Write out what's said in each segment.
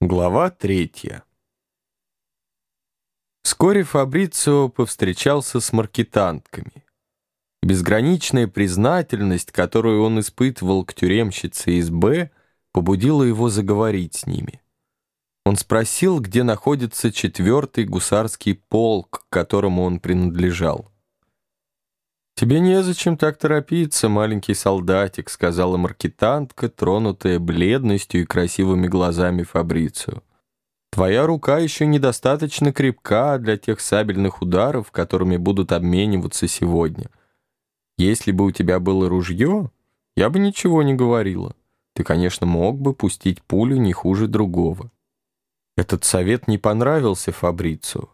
Глава третья. Вскоре Фабрицио повстречался с маркетантками. Безграничная признательность, которую он испытывал к тюремщице из Б, побудила его заговорить с ними. Он спросил, где находится четвертый гусарский полк, к которому он принадлежал. «Тебе незачем так торопиться, маленький солдатик», — сказала маркетантка, тронутая бледностью и красивыми глазами Фабрицию. «Твоя рука еще недостаточно крепка для тех сабельных ударов, которыми будут обмениваться сегодня. Если бы у тебя было ружье, я бы ничего не говорила. Ты, конечно, мог бы пустить пулю не хуже другого». Этот совет не понравился Фабрицию.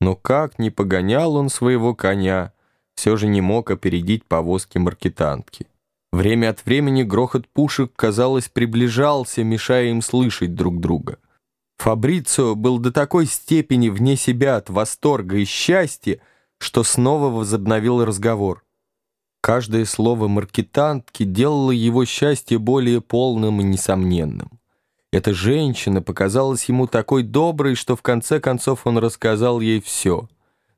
Но как не погонял он своего коня — все же не мог опередить повозки маркетантки. Время от времени грохот пушек, казалось, приближался, мешая им слышать друг друга. Фабрицио был до такой степени вне себя от восторга и счастья, что снова возобновил разговор. Каждое слово маркетантки делало его счастье более полным и несомненным. Эта женщина показалась ему такой доброй, что в конце концов он рассказал ей все —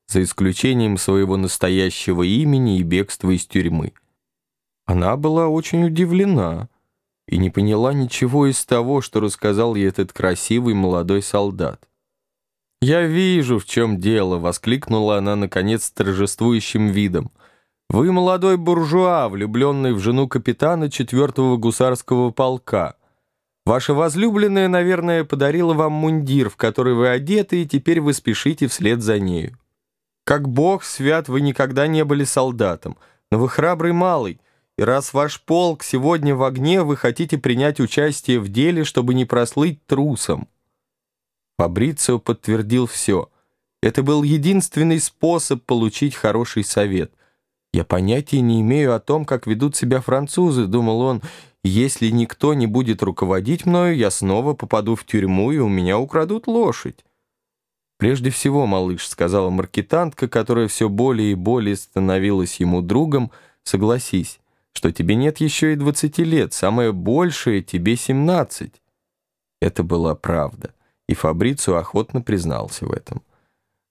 за исключением своего настоящего имени и бегства из тюрьмы. Она была очень удивлена и не поняла ничего из того, что рассказал ей этот красивый молодой солдат. «Я вижу, в чем дело!» — воскликнула она, наконец, торжествующим видом. «Вы молодой буржуа, влюбленный в жену капитана четвертого гусарского полка. Ваша возлюбленная, наверное, подарила вам мундир, в который вы одеты, и теперь вы спешите вслед за нею. Как бог свят, вы никогда не были солдатом, но вы храбрый малый, и раз ваш полк сегодня в огне, вы хотите принять участие в деле, чтобы не прослыть трусом». Фабрицио подтвердил все. Это был единственный способ получить хороший совет. «Я понятия не имею о том, как ведут себя французы», — думал он. «Если никто не будет руководить мною, я снова попаду в тюрьму, и у меня украдут лошадь». «Прежде всего, малыш», — сказала маркетантка, которая все более и более становилась ему другом, «согласись, что тебе нет еще и двадцати лет, самое большее тебе семнадцать». Это была правда, и Фабрицу охотно признался в этом.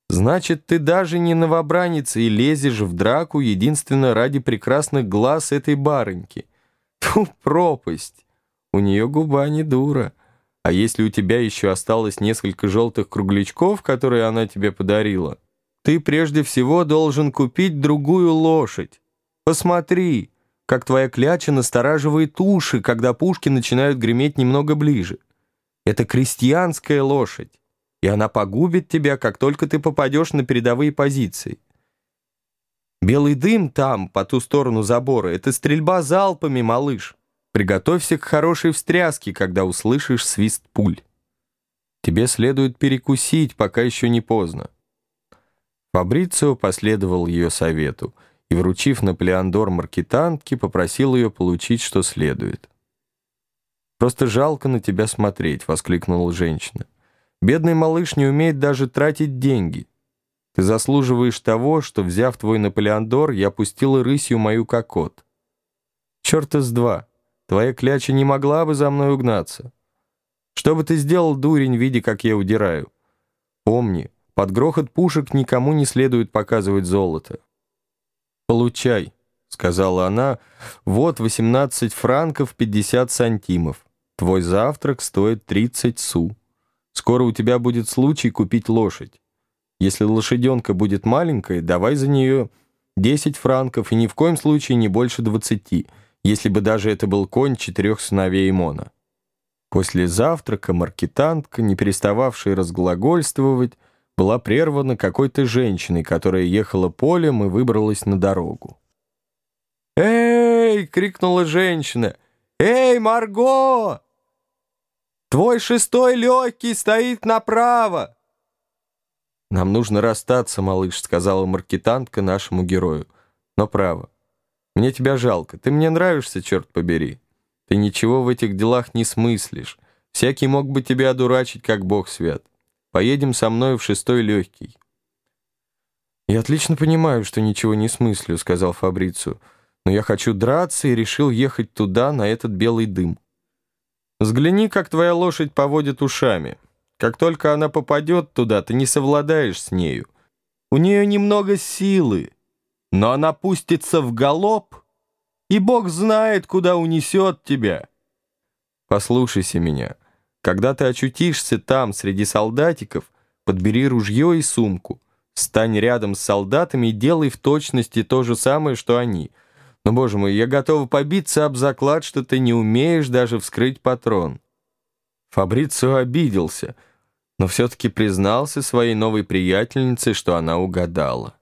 «Значит, ты даже не новобранец и лезешь в драку единственно ради прекрасных глаз этой барыньки. Ту пропасть! У нее губа не дура». А если у тебя еще осталось несколько желтых круглячков, которые она тебе подарила, ты прежде всего должен купить другую лошадь. Посмотри, как твоя кляча настораживает уши, когда пушки начинают греметь немного ближе. Это крестьянская лошадь, и она погубит тебя, как только ты попадешь на передовые позиции. Белый дым там, по ту сторону забора, это стрельба залпами, малыш. Приготовься к хорошей встряске, когда услышишь свист пуль. Тебе следует перекусить, пока еще не поздно. Фабрицио последовал ее совету и, вручив Наполеондор маркетантке, попросил ее получить, что следует. «Просто жалко на тебя смотреть», — воскликнула женщина. «Бедный малыш не умеет даже тратить деньги. Ты заслуживаешь того, что, взяв твой Наполеондор, я пустила рысью мою кокот. Черта с два. Твоя кляча не могла бы за мной угнаться. Что бы ты сделал, дурень, видя, как я удираю? Помни, под грохот пушек никому не следует показывать золото. «Получай», — сказала она, — «вот 18 франков 50 сантимов. Твой завтрак стоит 30 су. Скоро у тебя будет случай купить лошадь. Если лошаденка будет маленькой, давай за нее 10 франков и ни в коем случае не больше 20 если бы даже это был конь четырех сыновей Мона. После завтрака маркетантка, не перестававшая разглагольствовать, была прервана какой-то женщиной, которая ехала полем и выбралась на дорогу. «Эй!» — крикнула женщина. «Эй, Марго! Твой шестой легкий стоит направо!» «Нам нужно расстаться, малыш», — сказала маркетантка нашему герою. «Но право, мне тебя жалко. Ты мне нравишься, черт побери. Ты ничего в этих делах не смыслишь. Всякий мог бы тебя одурачить, как бог свят. Поедем со мной в шестой легкий». «Я отлично понимаю, что ничего не смыслю», — сказал Фабрицу. «Но я хочу драться и решил ехать туда, на этот белый дым». Взгляни, как твоя лошадь поводит ушами. Как только она попадет туда, ты не совладаешь с нею. У нее немного силы, но она пустится в галоп, и Бог знает, куда унесет тебя. Послушайся меня. Когда ты очутишься там, среди солдатиков, подбери ружье и сумку. Стань рядом с солдатами и делай в точности то же самое, что они. Но, боже мой, я готова побиться об заклад, что ты не умеешь даже вскрыть патрон. Фабрицио обиделся, но все-таки признался своей новой приятельнице, что она угадала.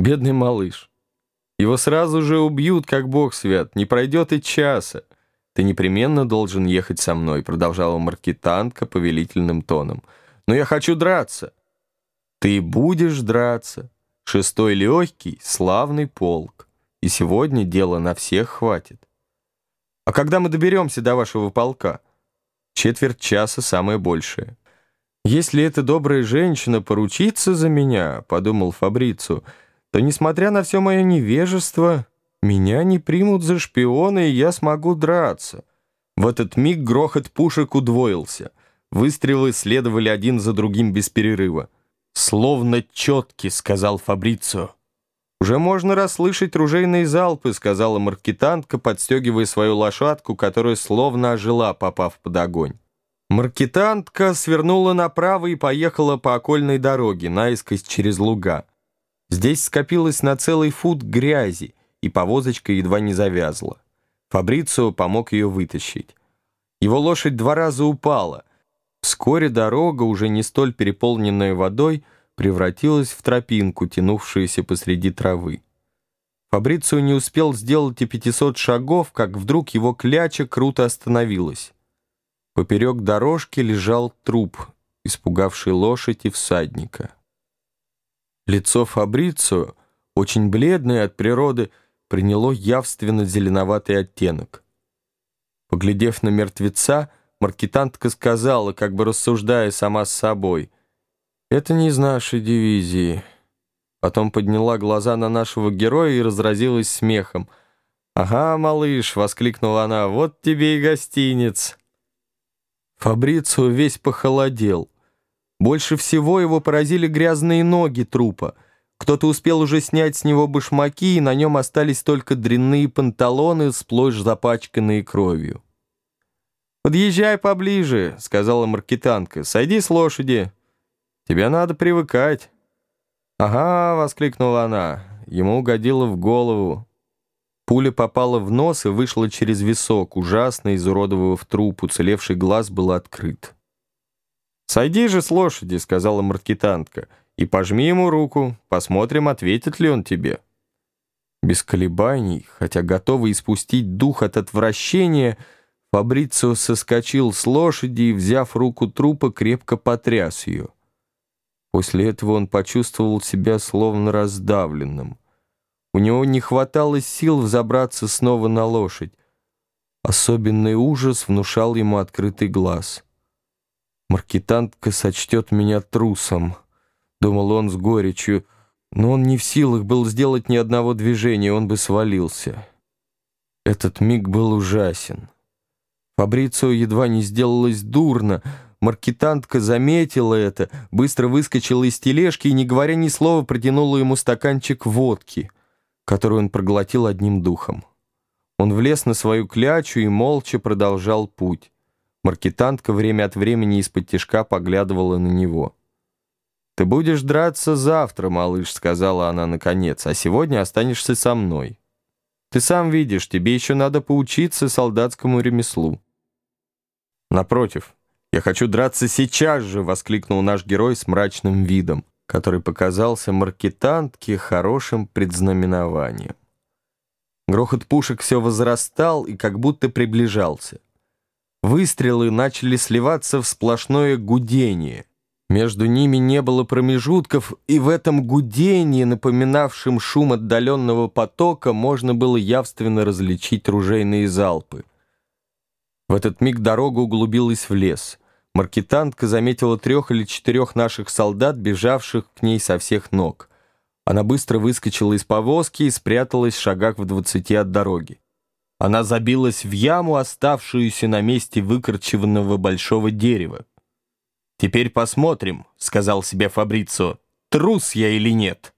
Бедный малыш. Его сразу же убьют, как бог свят, не пройдет и часа. Ты непременно должен ехать со мной, продолжала маркетантка повелительным тоном. Но я хочу драться. Ты будешь драться. Шестой легкий, славный полк. И сегодня дело на всех хватит. А когда мы доберемся до вашего полка? Четверть часа самое большее. Если эта добрая женщина поручится за меня, подумал Фабрицу, то, несмотря на все мое невежество, меня не примут за шпиона, и я смогу драться. В этот миг грохот пушек удвоился. Выстрелы следовали один за другим без перерыва. «Словно четки», — сказал Фабрицио. «Уже можно расслышать ружейные залпы», — сказала маркетантка, подстегивая свою лошадку, которая словно ожила, попав под огонь. Маркетантка свернула направо и поехала по окольной дороге, наискось через луга. Здесь скопилось на целый фут грязи, и повозочка едва не завязла. Фабрицио помог ее вытащить. Его лошадь два раза упала, Вскоре дорога, уже не столь переполненная водой, превратилась в тропинку, тянувшуюся посреди травы. Фабрицио не успел сделать и пятисот шагов, как вдруг его кляча круто остановилась. Поперек дорожки лежал труп, испугавший лошадь и всадника. Лицо Фабрицио, очень бледное от природы, приняло явственно зеленоватый оттенок. Поглядев на мертвеца, Маркетантка сказала, как бы рассуждая сама с собой, «Это не из нашей дивизии». Потом подняла глаза на нашего героя и разразилась смехом. «Ага, малыш!» — воскликнула она. «Вот тебе и гостиниц!» Фабрицио весь похолодел. Больше всего его поразили грязные ноги трупа. Кто-то успел уже снять с него башмаки, и на нем остались только дрянные панталоны, сплошь запачканные кровью. «Подъезжай поближе», — сказала маркетанка. «Сойди с лошади. Тебе надо привыкать». «Ага», — воскликнула она. Ему угодило в голову. Пуля попала в нос и вышла через висок, ужасно изуродовав труп, уцелевший глаз был открыт. «Сойди же с лошади», — сказала маркетантка, «и пожми ему руку, посмотрим, ответит ли он тебе». Без колебаний, хотя готовый испустить дух от отвращения, — Фабрицио соскочил с лошади и, взяв руку трупа, крепко потряс ее. После этого он почувствовал себя словно раздавленным. У него не хватало сил взобраться снова на лошадь. Особенный ужас внушал ему открытый глаз. «Маркетантка сочтет меня трусом», — думал он с горечью, но он не в силах был сделать ни одного движения, он бы свалился. Этот миг был ужасен. Фабрицио едва не сделалось дурно. Маркетантка заметила это, быстро выскочила из тележки и, не говоря ни слова, протянула ему стаканчик водки, который он проглотил одним духом. Он влез на свою клячу и молча продолжал путь. Маркетантка время от времени из-под тишка поглядывала на него. «Ты будешь драться завтра, малыш», — сказала она наконец, «а сегодня останешься со мной. Ты сам видишь, тебе еще надо поучиться солдатскому ремеслу». «Напротив, я хочу драться сейчас же!» — воскликнул наш герой с мрачным видом, который показался маркетантке хорошим предзнаменованием. Грохот пушек все возрастал и как будто приближался. Выстрелы начали сливаться в сплошное гудение. Между ними не было промежутков, и в этом гудении, напоминавшем шум отдаленного потока, можно было явственно различить ружейные залпы. В этот миг дорога углубилась в лес. Маркетантка заметила трех или четырех наших солдат, бежавших к ней со всех ног. Она быстро выскочила из повозки и спряталась в шагах в двадцати от дороги. Она забилась в яму, оставшуюся на месте выкорчеванного большого дерева. «Теперь посмотрим», — сказал себе Фабрицо, — «трус я или нет».